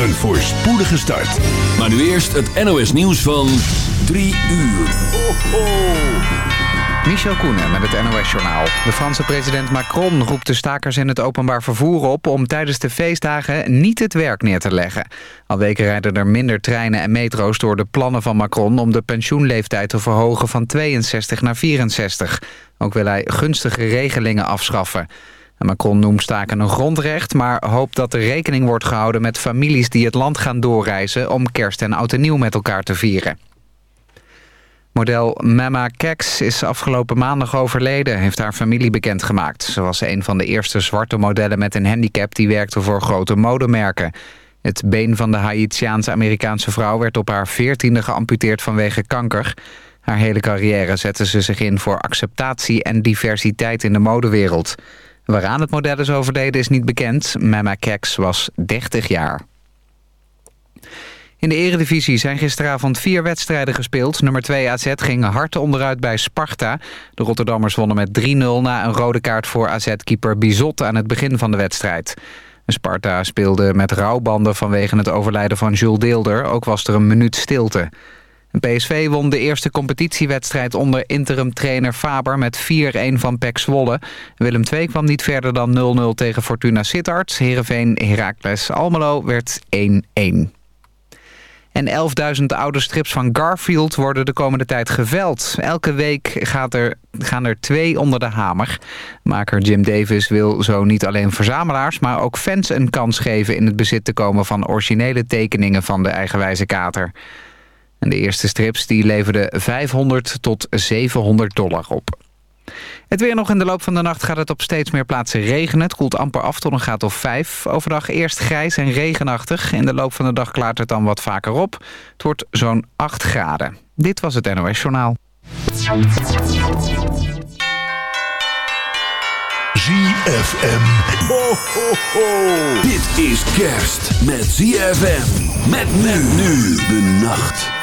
Een voorspoedige start. Maar nu eerst het NOS nieuws van 3 uur. Ho, ho. Michel Koenen met het NOS-journaal. De Franse president Macron roept de stakers in het openbaar vervoer op... om tijdens de feestdagen niet het werk neer te leggen. Al weken rijden er minder treinen en metro's door de plannen van Macron... om de pensioenleeftijd te verhogen van 62 naar 64. Ook wil hij gunstige regelingen afschaffen. Macron noemt staken een grondrecht, maar hoopt dat er rekening wordt gehouden met families die het land gaan doorreizen om kerst en oud en nieuw met elkaar te vieren. Model Mama Kex is afgelopen maandag overleden, heeft haar familie bekendgemaakt. Ze was een van de eerste zwarte modellen met een handicap die werkte voor grote modemerken. Het been van de Haitiaanse-Amerikaanse vrouw werd op haar veertiende geamputeerd vanwege kanker. Haar hele carrière zette ze zich in voor acceptatie en diversiteit in de modewereld. Waaraan het model is overleden is niet bekend. Mama Keks was 30 jaar. In de eredivisie zijn gisteravond vier wedstrijden gespeeld. Nummer 2 AZ ging hard onderuit bij Sparta. De Rotterdammers wonnen met 3-0 na een rode kaart voor AZ-keeper Bizot aan het begin van de wedstrijd. Sparta speelde met rouwbanden vanwege het overlijden van Jules Deelder. Ook was er een minuut stilte. PSV won de eerste competitiewedstrijd onder interim-trainer Faber met 4-1 van PEC Zwolle. Willem II kwam niet verder dan 0-0 tegen Fortuna Sittard. Heerenveen Heracles Almelo werd 1-1. En 11.000 oude strips van Garfield worden de komende tijd geveld. Elke week gaat er, gaan er twee onder de hamer. Maker Jim Davis wil zo niet alleen verzamelaars... maar ook fans een kans geven in het bezit te komen... van originele tekeningen van de eigenwijze kater. En de eerste strips die leverden 500 tot 700 dollar op. Het weer nog in de loop van de nacht gaat het op steeds meer plaatsen regenen. Het koelt amper af tot een graad of 5. Overdag eerst grijs en regenachtig. In de loop van de dag klaart het dan wat vaker op. Het wordt zo'n 8 graden. Dit was het NOS Journaal. ZFM. Ho, ho, ho. Dit is kerst met ZFM. Met men nu de nacht.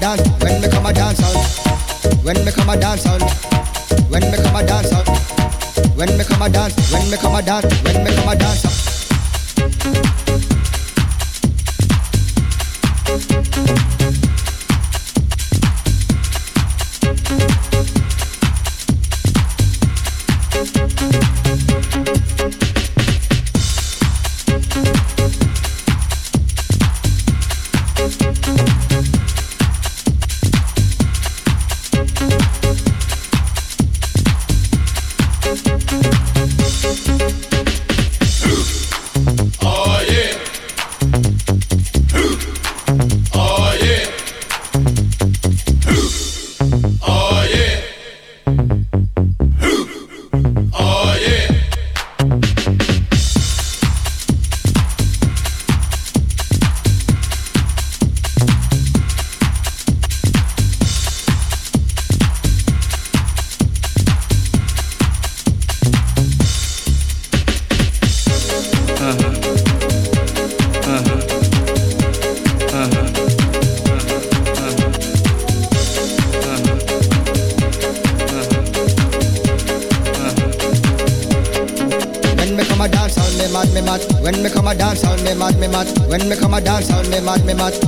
dance, when me come a dance out, when me come a dance out, when me come a dance out, when me come a dance, when me come a dance, when me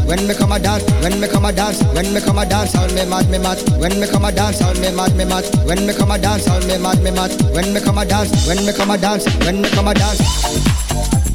When me come a dance, when me come a dance, when me come a dance, all me mad, me mad. When me come a dance, all me mad, me mad. When me come a dance, all me mad, me mad. When me come a dance, when me come a dance, when me come a dance.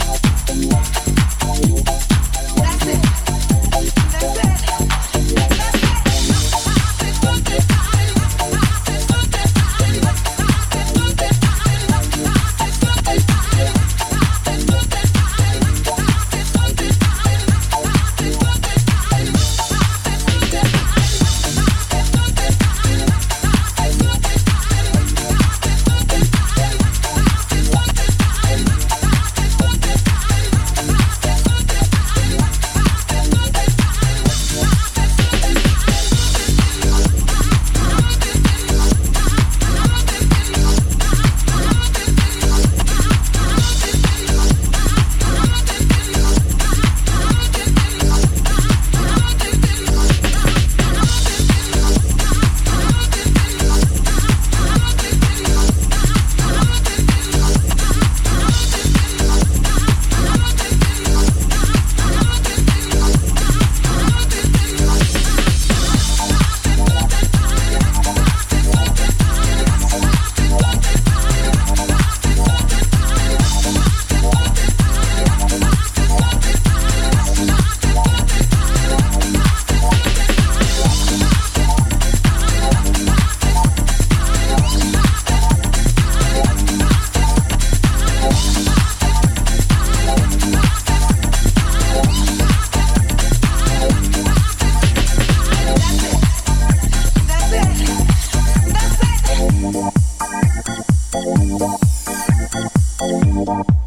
Thank you.